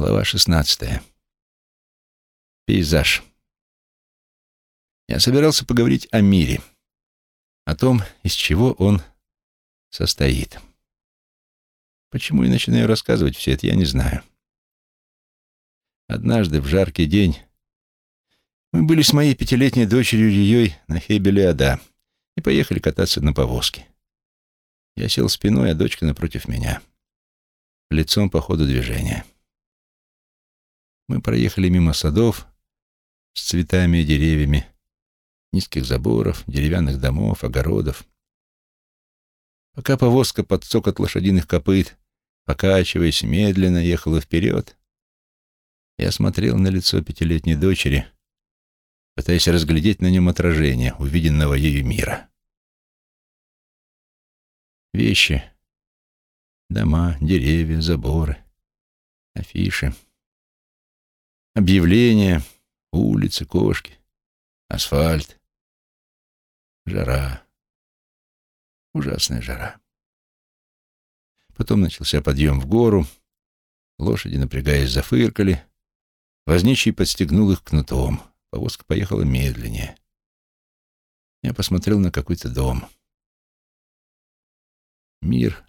Глава шестнадцатая. Пейзаж. Я собирался поговорить о мире, о том, из чего он состоит. Почему я начинаю рассказывать все это, я не знаю. Однажды, в жаркий день, мы были с моей пятилетней дочерью Рией на Хейбеле-Ада и поехали кататься на повозке. Я сел спиной, а дочка напротив меня, лицом по ходу движения. Мы проехали мимо садов с цветами и деревьями, низких заборов, деревянных домов, огородов. Пока повозка под цокот лошадиных копыт, покачиваясь, медленно ехала вперед, я смотрел на лицо пятилетней дочери, пытаясь разглядеть на нем отражение увиденного ею мира. Вещи, дома, деревья, заборы, афиши — Объявления, улицы, кошки, асфальт. Жара. Ужасная жара. Потом начался подъем в гору. Лошади, напрягаясь, зафыркали. Возничий подстегнул их кнутом. Повозка поехала медленнее. Я посмотрел на какой-то дом. Мир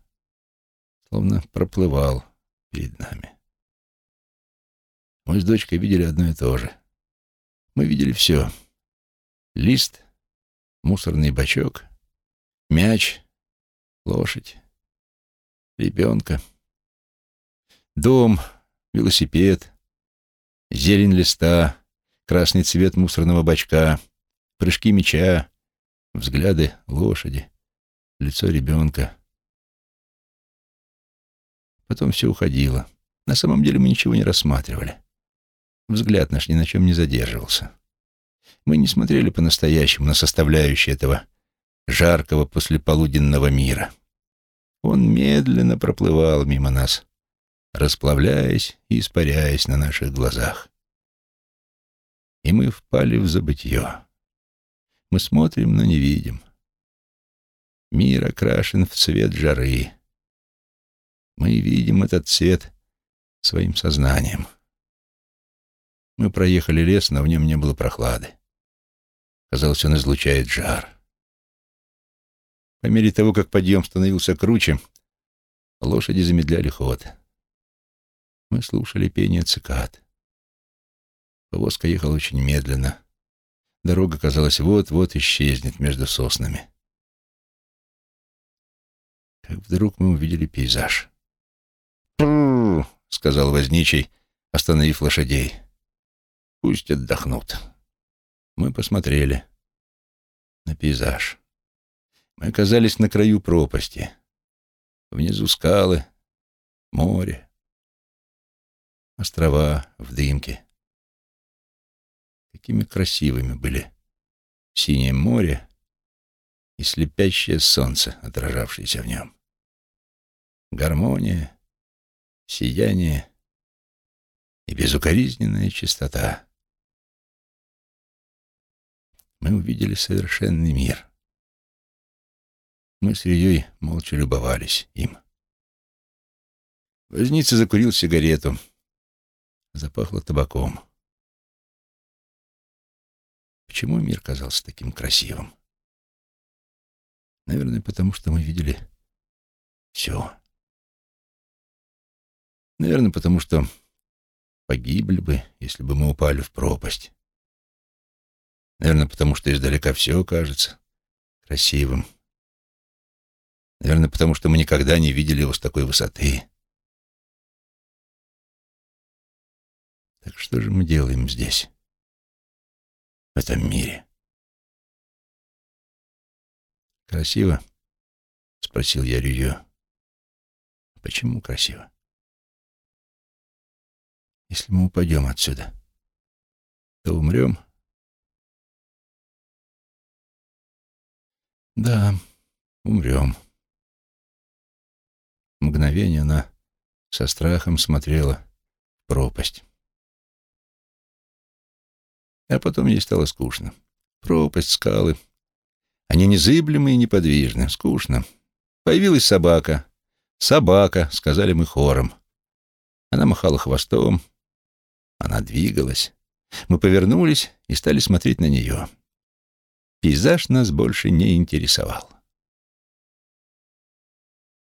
словно проплывал перед нами. Мы с дочкой видели одно и то же. Мы видели все. Лист, мусорный бачок, мяч, лошадь, ребенка, дом, велосипед, зелень листа, красный цвет мусорного бачка, прыжки мяча, взгляды лошади, лицо ребенка. Потом все уходило. На самом деле мы ничего не рассматривали. Взгляд наш ни на чем не задерживался. Мы не смотрели по-настоящему на составляющие этого жаркого послеполуденного мира. Он медленно проплывал мимо нас, расплавляясь и испаряясь на наших глазах. И мы впали в забытье. Мы смотрим, но не видим. Мир окрашен в цвет жары. Мы видим этот цвет своим сознанием. Мы проехали лес, но в нем не было прохлады. Казалось, он излучает жар. По мере того, как подъем становился круче, лошади замедляли ход. Мы слушали пение цикад. Повозка ехала очень медленно. Дорога, казалось, вот-вот исчезнет между соснами. Как вдруг мы увидели пейзаж. Сказал возничий, остановив лошадей. Пусть отдохнут. Мы посмотрели на пейзаж. Мы оказались на краю пропасти. Внизу скалы, море, острова в дымке. Какими красивыми были синее море и слепящее солнце, отражавшееся в нем. Гармония, сияние и безукоризненная чистота мы увидели совершенный мир. Мы с Рией молча любовались им. Возница закурил сигарету. Запахло табаком. Почему мир казался таким красивым? Наверное, потому что мы видели все. Наверное, потому что погибли бы, если бы мы упали в пропасть. Наверное, потому что издалека все кажется красивым. Наверное, потому что мы никогда не видели его с такой высоты. Так что же мы делаем здесь, в этом мире? «Красиво?» — спросил я Рюю. «Почему красиво?» «Если мы упадем отсюда, то умрем?» Да, умрем. Мгновение она со страхом смотрела в пропасть. А потом ей стало скучно. Пропасть, скалы. Они незыблемы и неподвижны. Скучно. Появилась собака. «Собака», — сказали мы хором. Она махала хвостом, она двигалась. Мы повернулись и стали смотреть на нее. Пейзаж нас больше не интересовал.